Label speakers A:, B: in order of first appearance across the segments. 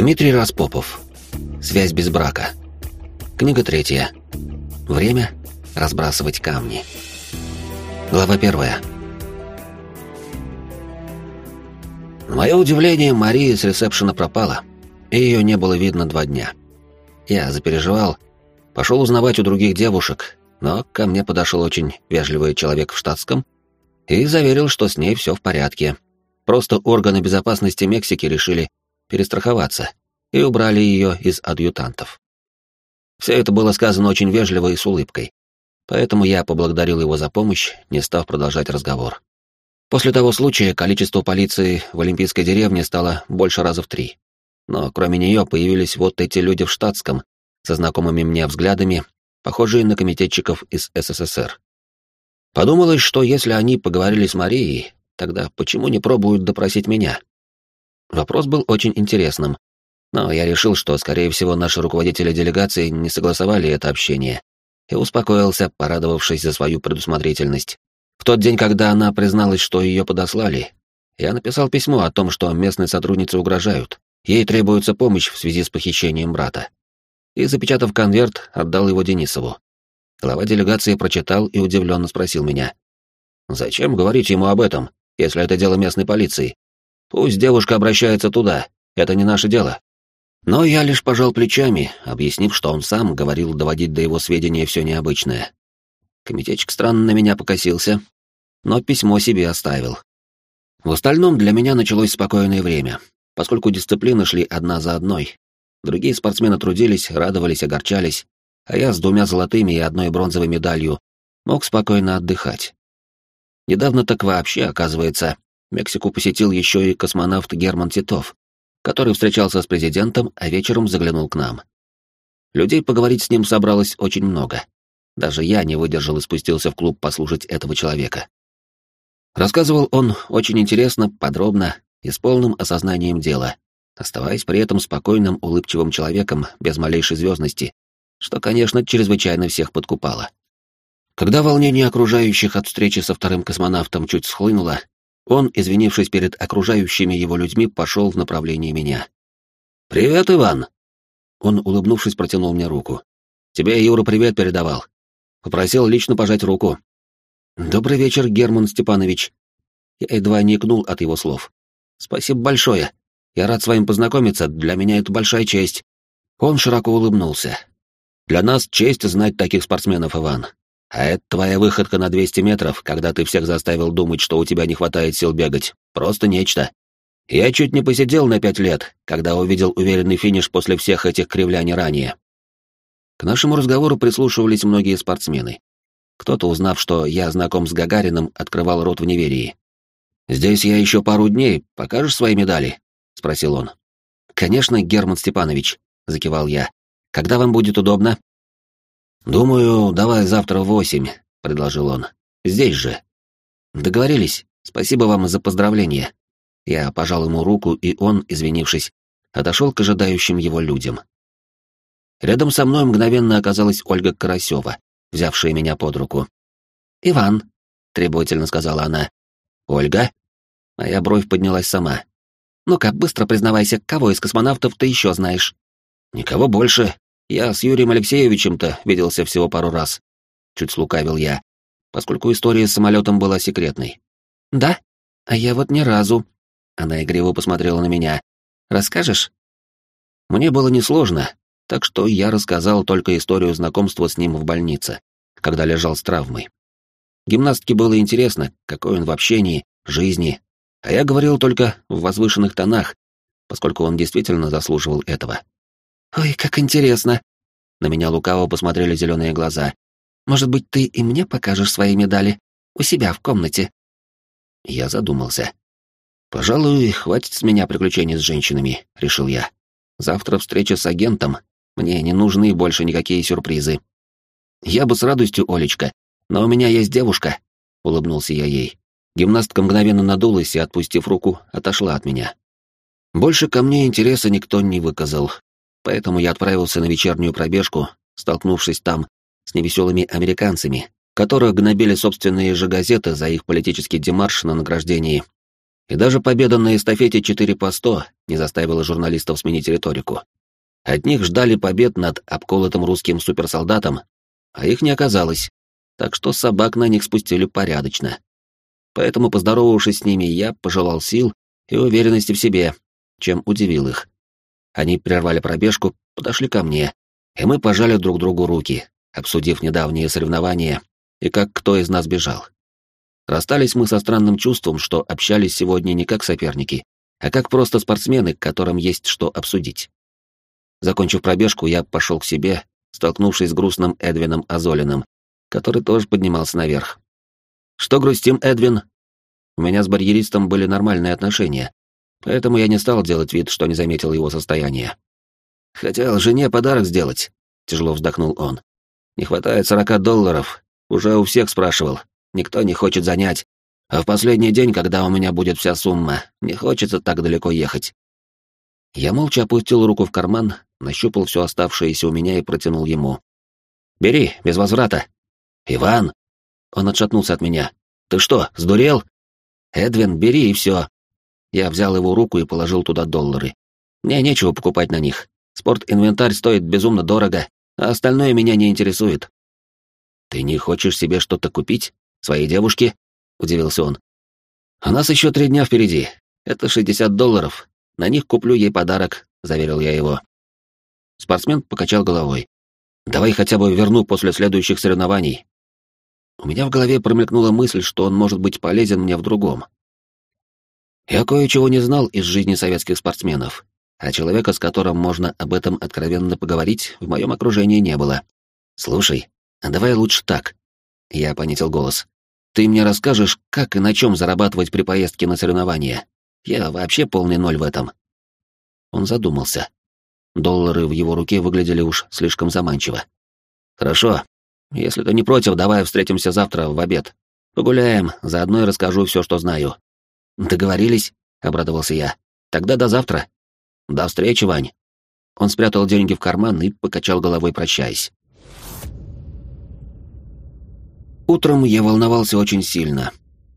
A: Дмитрий Распопов. Связь без брака. Книга третья. Время разбрасывать камни. Глава первая. На мое удивление, Мария с ресепшена пропала, и ее не было видно два дня. Я запереживал, пошел узнавать у других девушек, но ко мне подошел очень вежливый человек в штатском и заверил, что с ней все в порядке. Просто органы безопасности Мексики решили перестраховаться и убрали ее из адъютантов. Все это было сказано очень вежливо и с улыбкой, поэтому я поблагодарил его за помощь, не став продолжать разговор. После того случая количество полиции в Олимпийской деревне стало больше раза в три. Но кроме нее появились вот эти люди в штатском, со знакомыми мне взглядами, похожие на комитетчиков из СССР. Подумалось, что если они поговорили с Марией, тогда почему не пробуют допросить меня? Вопрос был очень интересным, но я решил, что, скорее всего, наши руководители делегации не согласовали это общение, и успокоился, порадовавшись за свою предусмотрительность. В тот день, когда она призналась, что ее подослали, я написал письмо о том, что местные сотрудницы угрожают, ей требуется помощь в связи с похищением брата. И, запечатав конверт, отдал его Денисову. Глава делегации прочитал и удивленно спросил меня. «Зачем говорить ему об этом, если это дело местной полиции? Пусть девушка обращается туда, это не наше дело». Но я лишь пожал плечами, объяснив, что он сам говорил доводить до его сведения все необычное. Комитетчик странно на меня покосился, но письмо себе оставил. В остальном для меня началось спокойное время, поскольку дисциплины шли одна за одной. Другие спортсмены трудились, радовались, огорчались, а я с двумя золотыми и одной бронзовой медалью мог спокойно отдыхать. Недавно так вообще, оказывается, Мексику посетил еще и космонавт Герман Титов, который встречался с президентом, а вечером заглянул к нам. Людей поговорить с ним собралось очень много. Даже я не выдержал и спустился в клуб послушать этого человека. Рассказывал он очень интересно, подробно и с полным осознанием дела, оставаясь при этом спокойным, улыбчивым человеком без малейшей звездности, что, конечно, чрезвычайно всех подкупало. Когда волнение окружающих от встречи со вторым космонавтом чуть схлынуло, он, извинившись перед окружающими его людьми, пошел в направлении меня. «Привет, Иван!» Он, улыбнувшись, протянул мне руку. «Тебе Юра привет передавал. Попросил лично пожать руку». «Добрый вечер, Герман Степанович». Я едва не икнул от его слов. «Спасибо большое. Я рад с вами познакомиться, для меня это большая честь». Он широко улыбнулся. «Для нас честь знать таких спортсменов, Иван. А это твоя выходка на 200 метров, когда ты всех заставил думать, что у тебя не хватает сил бегать. Просто нечто. Я чуть не посидел на пять лет, когда увидел уверенный финиш после всех этих кривляний ранее. К нашему разговору прислушивались многие спортсмены. Кто-то, узнав, что я знаком с Гагариным, открывал рот в неверии. «Здесь я еще пару дней. Покажешь свои медали?» — спросил он. «Конечно, Герман Степанович», — закивал я. «Когда вам будет удобно?» «Думаю, давай завтра в восемь», — предложил он. «Здесь же». «Договорились. Спасибо вам за поздравление». Я пожал ему руку, и он, извинившись, отошел к ожидающим его людям. Рядом со мной мгновенно оказалась Ольга Карасева, взявшая меня под руку. «Иван», — требовательно сказала она. «Ольга?» Моя бровь поднялась сама. «Ну-ка, быстро признавайся, кого из космонавтов ты еще знаешь?» «Никого больше. Я с Юрием Алексеевичем-то виделся всего пару раз. Чуть слукавил я, поскольку история с самолетом была секретной. Да? А я вот ни разу. Она игриво посмотрела на меня. Расскажешь? Мне было несложно, так что я рассказал только историю знакомства с ним в больнице, когда лежал с травмой. Гимнастке было интересно, какой он в общении, жизни, а я говорил только в возвышенных тонах, поскольку он действительно заслуживал этого. «Ой, как интересно!» На меня лукаво посмотрели зеленые глаза. «Может быть, ты и мне покажешь свои медали? У себя в комнате?» Я задумался. «Пожалуй, хватит с меня приключений с женщинами», — решил я. «Завтра встреча с агентом. Мне не нужны больше никакие сюрпризы». «Я бы с радостью, Олечка, но у меня есть девушка», — улыбнулся я ей. Гимнастка мгновенно надулась и, отпустив руку, отошла от меня. Больше ко мне интереса никто не выказал, Поэтому я отправился на вечернюю пробежку, столкнувшись там с невеселыми американцами, которых гнобили собственные же газеты за их политический демарш на награждении. И даже победа на эстафете 4 по 100 не заставила журналистов сменить риторику. От них ждали побед над обколотым русским суперсолдатом, а их не оказалось, так что собак на них спустили порядочно. Поэтому, поздоровавшись с ними, я пожелал сил и уверенности в себе, чем удивил их. Они прервали пробежку, подошли ко мне, и мы пожали друг другу руки, обсудив недавние соревнования и как кто из нас бежал. Расстались мы со странным чувством, что общались сегодня не как соперники, а как просто спортсмены, которым есть что обсудить. Закончив пробежку, я пошел к себе, столкнувшись с грустным Эдвином Азолиным, который тоже поднимался наверх. «Что грустим, Эдвин?» У меня с барьеристом были нормальные отношения, поэтому я не стал делать вид, что не заметил его состояние. «Хотел жене подарок сделать», — тяжело вздохнул он. «Не хватает сорока долларов. Уже у всех спрашивал. Никто не хочет занять. А в последний день, когда у меня будет вся сумма, не хочется так далеко ехать». Я молча опустил руку в карман, нащупал все оставшееся у меня и протянул ему. «Бери, без возврата». «Иван!» Он отшатнулся от меня. «Ты что, сдурел?» «Эдвин, бери и все». Я взял его руку и положил туда доллары. Мне нечего покупать на них. Спорт-инвентарь стоит безумно дорого, а остальное меня не интересует. «Ты не хочешь себе что-то купить? Своей девушке?» — удивился он. «У нас еще три дня впереди. Это 60 долларов. На них куплю ей подарок», — заверил я его. Спортсмен покачал головой. «Давай хотя бы верну после следующих соревнований. У меня в голове промелькнула мысль, что он может быть полезен мне в другом. Я кое-чего не знал из жизни советских спортсменов, а человека, с которым можно об этом откровенно поговорить, в моем окружении не было. «Слушай, а давай лучше так». Я понизил голос. «Ты мне расскажешь, как и на чем зарабатывать при поездке на соревнования? Я вообще полный ноль в этом». Он задумался. Доллары в его руке выглядели уж слишком заманчиво. «Хорошо, если ты не против, давай встретимся завтра в обед. Погуляем, заодно и расскажу все, что знаю. Договорились? Обрадовался я. Тогда до завтра. До встречи, Вань. Он спрятал деньги в карман и покачал головой, прощаясь. Утром я волновался очень сильно,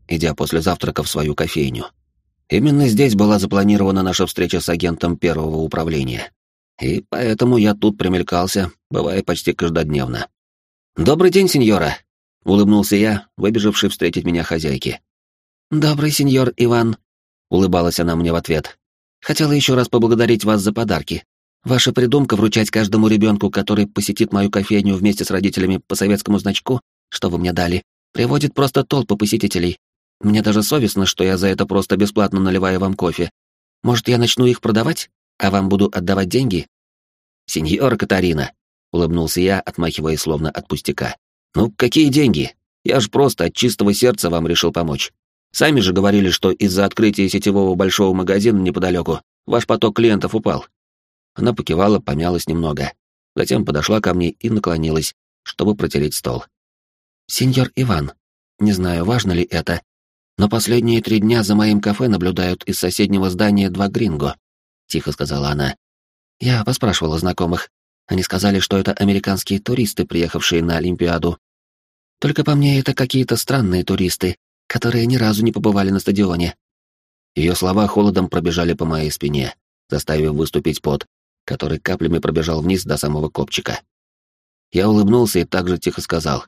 A: идя после завтрака в свою кофейню. Именно здесь была запланирована наша встреча с агентом первого управления. И поэтому я тут примелькался, бывая почти каждодневно. «Добрый день, сеньора!» — улыбнулся я, выбежавший встретить меня хозяйки. «Добрый сеньор Иван», — улыбалась она мне в ответ. «Хотела еще раз поблагодарить вас за подарки. Ваша придумка вручать каждому ребенку, который посетит мою кофейню вместе с родителями по советскому значку, что вы мне дали, приводит просто толпы посетителей. Мне даже совестно, что я за это просто бесплатно наливаю вам кофе. Может, я начну их продавать, а вам буду отдавать деньги?» «Сеньора Катарина», улыбнулся я, отмахивая словно от пустяка. Ну, какие деньги? Я ж просто от чистого сердца вам решил помочь. Сами же говорили, что из-за открытия сетевого большого магазина неподалеку ваш поток клиентов упал. Она покивала, помялась немного. Затем подошла ко мне и наклонилась, чтобы протереть стол. «Сеньор Иван, не знаю, важно ли это, но последние три дня за моим кафе наблюдают из соседнего здания два гринго», — тихо сказала она. «Я поспрашивала знакомых. Они сказали, что это американские туристы, приехавшие на Олимпиаду. Только по мне это какие-то странные туристы, которые ни разу не побывали на стадионе. Ее слова холодом пробежали по моей спине, заставив выступить пот, который каплями пробежал вниз до самого копчика. Я улыбнулся и также тихо сказал.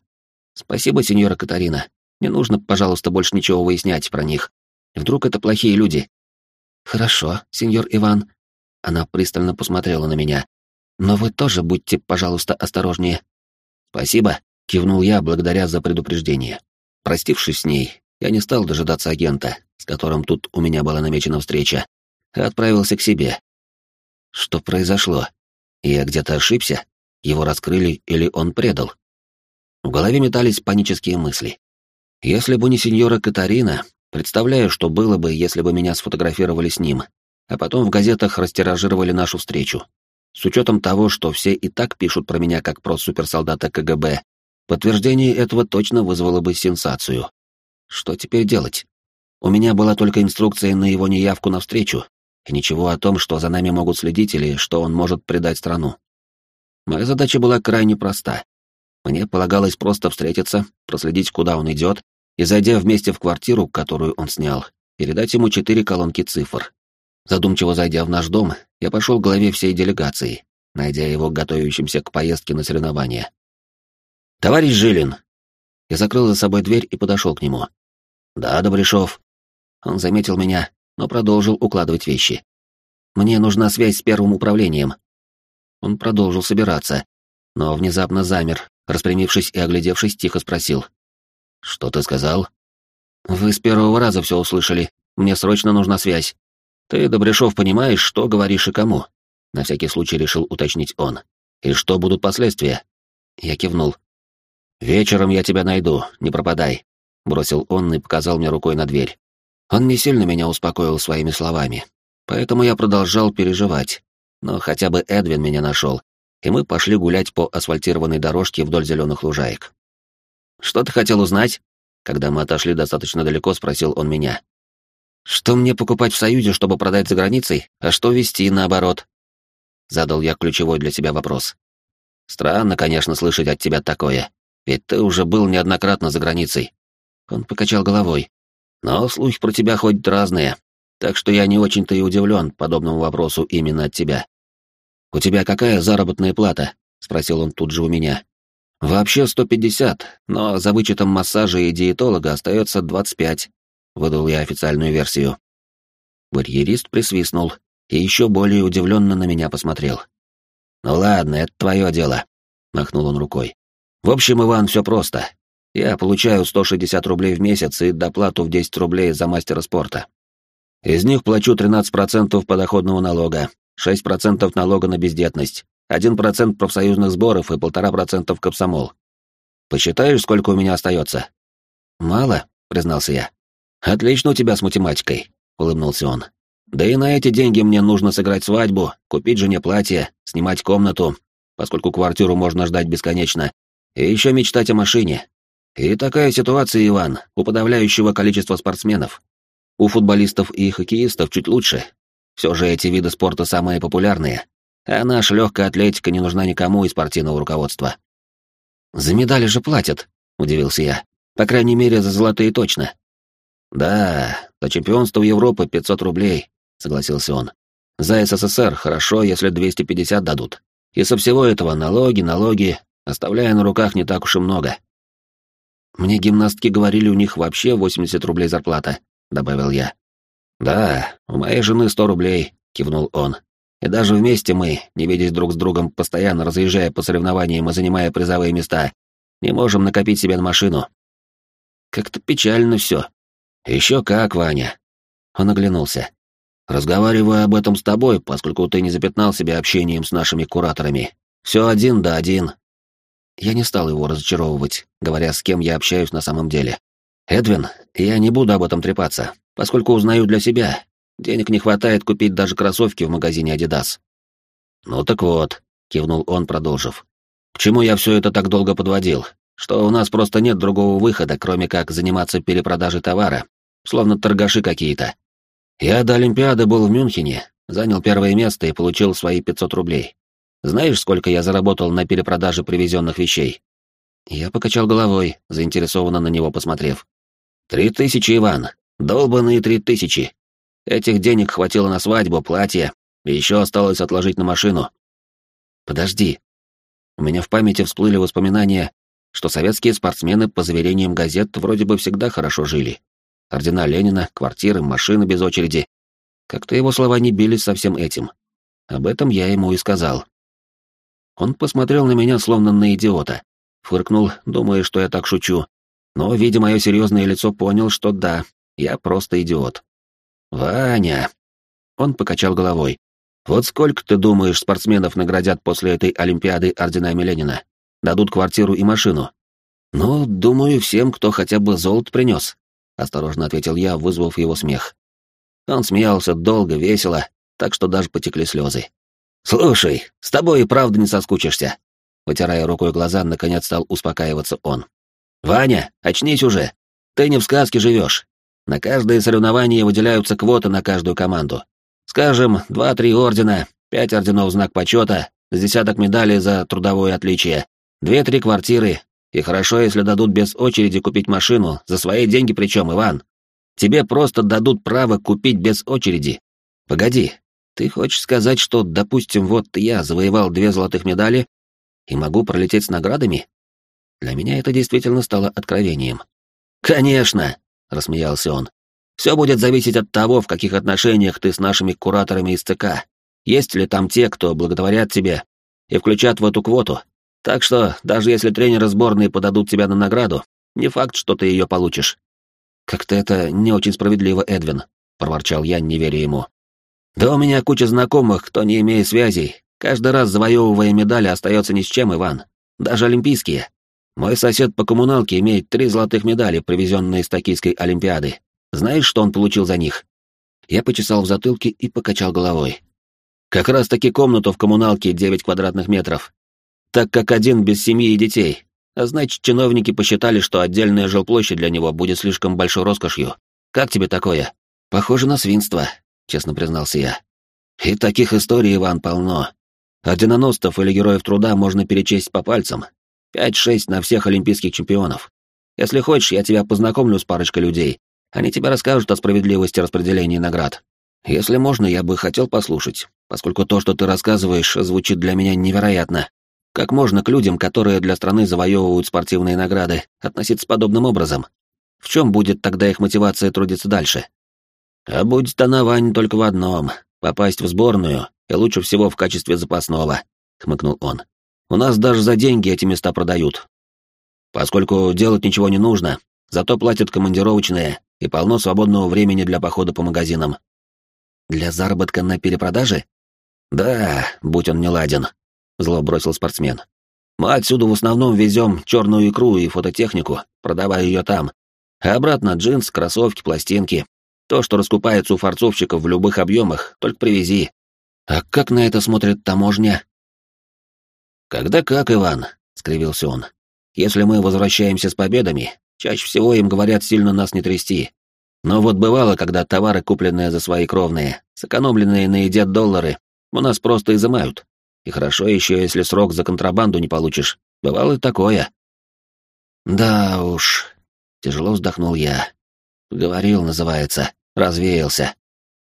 A: «Спасибо, сеньора Катарина. Не нужно, пожалуйста, больше ничего выяснять про них. Вдруг это плохие люди?» «Хорошо, сеньор Иван». Она пристально посмотрела на меня, но вы тоже будьте, пожалуйста, осторожнее. Спасибо, кивнул я, благодаря за предупреждение. Простившись с ней, я не стал дожидаться агента, с которым тут у меня была намечена встреча, а отправился к себе. Что произошло? Я где-то ошибся? Его раскрыли или он предал? В голове метались панические мысли. Если бы не сеньора Катарина, представляю, что было бы, если бы меня сфотографировали с ним, а потом в газетах растиражировали нашу встречу. С учетом того, что все и так пишут про меня как про суперсолдата КГБ, подтверждение этого точно вызвало бы сенсацию. Что теперь делать? У меня была только инструкция на его неявку на встречу, и ничего о том, что за нами могут следить или что он может предать страну. Моя задача была крайне проста. Мне полагалось просто встретиться, проследить, куда он идет, и, зайдя вместе в квартиру, которую он снял, передать ему четыре колонки цифр. Задумчиво зайдя в наш дом, я пошел к главе всей делегации, найдя его готовящимся к поездке на соревнования. «Товарищ Жилин!» Я закрыл за собой дверь и подошел к нему. «Да, Добряшов». Он заметил меня, но продолжил укладывать вещи. «Мне нужна связь с первым управлением». Он продолжил собираться, но внезапно замер, распрямившись и оглядевшись, тихо спросил. «Что ты сказал?» «Вы с первого раза все услышали. Мне срочно нужна связь. Ты, Добряшов, понимаешь, что говоришь и кому?» На всякий случай решил уточнить он. «И что будут последствия?» Я кивнул. «Вечером я тебя найду, не пропадай», — бросил он и показал мне рукой на дверь. Он не сильно меня успокоил своими словами, поэтому я продолжал переживать. Но хотя бы Эдвин меня нашел, и мы пошли гулять по асфальтированной дорожке вдоль зеленых лужаек. «Что ты хотел узнать?» Когда мы отошли достаточно далеко, спросил он меня. «Что мне покупать в Союзе, чтобы продать за границей, а что везти наоборот?» Задал я ключевой для себя вопрос. «Странно, конечно, слышать от тебя такое, ведь ты уже был неоднократно за границей». Он покачал головой. «Но слухи про тебя ходят разные, так что я не очень-то и удивлен подобному вопросу именно от тебя. «У тебя какая заработная плата?» — спросил он тут же у меня. «Вообще 150, но за вычетом массажа и диетолога остается 25», — выдал я официальную версию. Барьерист присвистнул и еще более удивленно на меня посмотрел. «Ну ладно, это твое дело», — махнул он рукой. «В общем, Иван, все просто. Я получаю 160 рублей в месяц и доплату в 10 рублей за мастера спорта. Из них плачу 13% подоходного налога, 6% налога на бездетность, 1% профсоюзных сборов и 1,5% комсомол. Посчитаешь, сколько у меня остается? Мало, признался я. Отлично у тебя с математикой, улыбнулся он. Да и на эти деньги мне нужно сыграть свадьбу, купить жене платье, снимать комнату, поскольку квартиру можно ждать бесконечно, и еще мечтать о машине. И такая ситуация, Иван, у подавляющего количества спортсменов. У футболистов и хоккеистов чуть лучше, все же эти виды спорта самые популярные, а наша легкая атлетика не нужна никому из спортивного руководства. «За медали же платят», — удивился я. «По крайней мере, за золотые точно». «Да, за чемпионство Европы 500 рублей», — согласился он. «За СССР хорошо, если 250 дадут. И со всего этого налоги, налоги, оставляя на руках не так уж и много». «Мне гимнастки говорили, у них вообще 80 рублей зарплата», — добавил я. «Да, у моей жены сто рублей», — кивнул он. «И даже вместе мы, не видясь друг с другом, постоянно разъезжая по соревнованиям и занимая призовые места, не можем накопить себе на машину». «Как-то печально все». «Еще как, Ваня». Он оглянулся. «Разговариваю об этом с тобой, поскольку ты не запятнал себя общением с нашими кураторами. Все один да один». Я не стал его разочаровывать, говоря, с кем я общаюсь на самом деле. «Эдвин, я не буду об этом трепаться поскольку узнаю для себя. Денег не хватает купить даже кроссовки в магазине Adidas. Ну так вот, кивнул он, продолжив. К чему я все это так долго подводил? Что у нас просто нет другого выхода, кроме как заниматься перепродажей товара, словно торгаши какие-то. Я до Олимпиады был в Мюнхене, занял первое место и получил свои 500 рублей. Знаешь, сколько я заработал на перепродаже привезенных вещей? Я покачал головой, заинтересованно на него посмотрев. «Три тысячи, Иван. Долбаные три тысячи. Этих денег хватило на свадьбу, платье, и еще осталось отложить на машину. Подожди. У меня в памяти всплыли воспоминания, что советские спортсмены, по заверениям газет, вроде бы всегда хорошо жили. Ордена Ленина, квартиры, машины без очереди. Как-то его слова не бились со всем этим. Об этом я ему и сказал. Он посмотрел на меня словно на идиота, фыркнул, думая, что я так шучу, но, видя мое серьезное лицо, понял, что да, я просто идиот. Ваня. Он покачал головой. Вот сколько, ты думаешь, спортсменов наградят после этой Олимпиады орденами Ленина? Дадут квартиру и машину? Ну, думаю, всем, кто хотя бы золото принес, осторожно ответил я, вызвав его смех. Он смеялся долго, весело, так что даже потекли слезы. «Слушай, с тобой и правда не соскучишься», вытирая рукой глаза, наконец стал успокаиваться он. «Ваня, очнись уже. Ты не в сказке живешь. На каждое соревнование выделяются квоты на каждую команду. Скажем, два-три ордена, пять орденов знак почета, с десяток медалей за трудовое отличие, две-три квартиры, и хорошо, если дадут без очереди купить машину, за свои деньги причем, Иван. Тебе просто дадут право купить без очереди. Погоди, ты хочешь сказать, что, допустим, вот я завоевал две золотых медали и могу пролететь с наградами? Для меня это действительно стало откровением. Конечно, рассмеялся он. Все будет зависеть от того, в каких отношениях ты с нашими кураторами из ЦК. Есть ли там те, кто благодарят тебе и включат в эту квоту. Так что, даже если тренеры сборной подадут тебя на награду, не факт, что ты ее получишь. Как-то это не очень справедливо, Эдвин, проворчал я, не веря ему. Да у меня куча знакомых, кто не имеет связей. Каждый раз завоевывая медали, остается ни с чем, Иван. Даже олимпийские. Мой сосед по коммуналке имеет три золотых медали, привезенные из Токийской Олимпиады. Знаешь, что он получил за них? Я почесал в затылке и покачал головой. Как раз-таки комнату в коммуналке 9 квадратных метров. Так как один без семьи и детей. А значит, чиновники посчитали, что отдельная жилплощадь для него будет слишком большой роскошью. Как тебе такое? Похоже на свинство, честно признался я. И таких историй, Иван, полно. Орденоносцев или героев труда можно перечесть по пальцам. Пять-шесть на всех олимпийских чемпионов. Если хочешь, я тебя познакомлю с парочкой людей. Они тебе расскажут о справедливости распределения наград. Если можно, я бы хотел послушать, поскольку то, что ты рассказываешь, звучит для меня невероятно. Как можно к людям, которые для страны завоевывают спортивные награды, относиться подобным образом? В чем будет тогда их мотивация трудиться дальше? А будет она, Вань, только в одном — попасть в сборную, и лучше всего в качестве запасного, — хмыкнул он. У нас даже за деньги эти места продают. Поскольку делать ничего не нужно, зато платят командировочные и полно свободного времени для похода по магазинам. Для заработка на перепродаже? Да, будь он не ладен, зло бросил спортсмен. Мы отсюда в основном везем черную икру и фототехнику, продавая ее там. А обратно джинс, кроссовки, пластинки. То, что раскупается у форцовщиков в любых объемах, только привези. А как на это смотрит таможня? Когда как, Иван, скривился он. Если мы возвращаемся с победами, чаще всего им говорят сильно нас не трясти. Но вот бывало, когда товары, купленные за свои кровные, сэкономленные на еде доллары, у нас просто изымают. И хорошо еще, если срок за контрабанду не получишь. Бывало и такое. Да уж, тяжело вздохнул я. Говорил, называется, развеялся.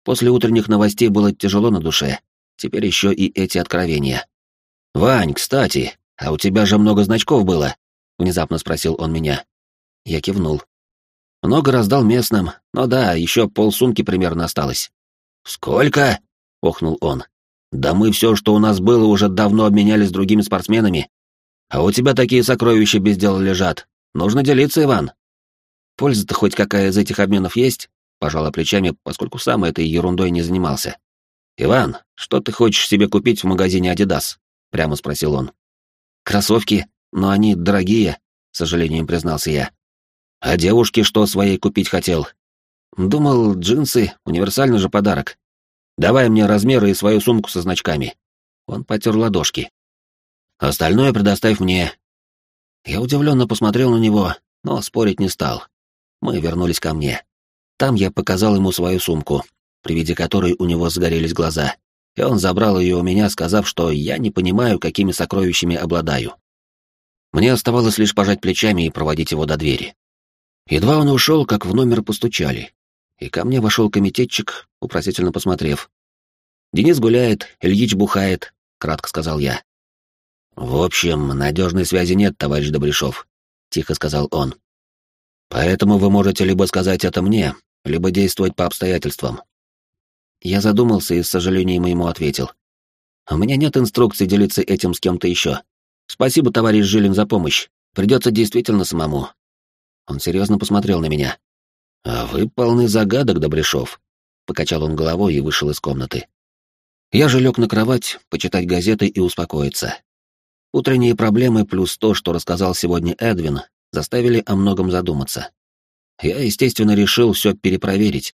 A: После утренних новостей было тяжело на душе. Теперь еще и эти откровения. «Вань, кстати, а у тебя же много значков было?» — внезапно спросил он меня. Я кивнул. Много раздал местным, но да, еще полсумки примерно осталось. «Сколько?» — охнул он. «Да мы все, что у нас было, уже давно обменяли с другими спортсменами. А у тебя такие сокровища без дела лежат. Нужно делиться, Иван». «Польза-то хоть какая из этих обменов есть?» — пожала плечами, поскольку сам этой ерундой не занимался. «Иван, что ты хочешь себе купить в магазине «Адидас»?» — прямо спросил он. «Кроссовки, но они дорогие», — с сожалением признался я. А девушке что своей купить хотел? Думал, джинсы, универсальный же подарок. Давай мне размеры и свою сумку со значками. Он потер ладошки. Остальное предоставь мне. Я удивленно посмотрел на него, но спорить не стал. Мы вернулись ко мне. Там я показал ему свою сумку, при виде которой у него сгорелись глаза, и он забрал ее у меня, сказав, что я не понимаю, какими сокровищами обладаю. Мне оставалось лишь пожать плечами и проводить его до двери. Едва он ушел, как в номер постучали. И ко мне вошел комитетчик, упросительно посмотрев. «Денис гуляет, Ильич бухает», — кратко сказал я. «В общем, надежной связи нет, товарищ Добряшов», — тихо сказал он. «Поэтому вы можете либо сказать это мне, либо действовать по обстоятельствам». Я задумался и с сожалением ему ответил. «У меня нет инструкции делиться этим с кем-то еще. Спасибо, товарищ Жилин, за помощь. Придется действительно самому, он серьезно посмотрел на меня. «А вы полны загадок, Добряшов», — покачал он головой и вышел из комнаты. Я же лег на кровать, почитать газеты и успокоиться. Утренние проблемы плюс то, что рассказал сегодня Эдвин, заставили о многом задуматься. Я, естественно, решил все перепроверить,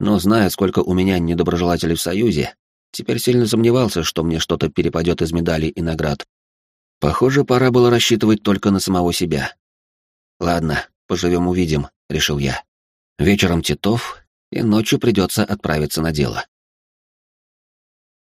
A: но, зная, сколько у меня недоброжелателей в Союзе, теперь сильно сомневался, что мне что-то перепадет из медалей и наград. Похоже, пора было рассчитывать только на самого себя. Ладно, Поживем-увидим, решил я. Вечером Титов, и ночью придется отправиться на дело.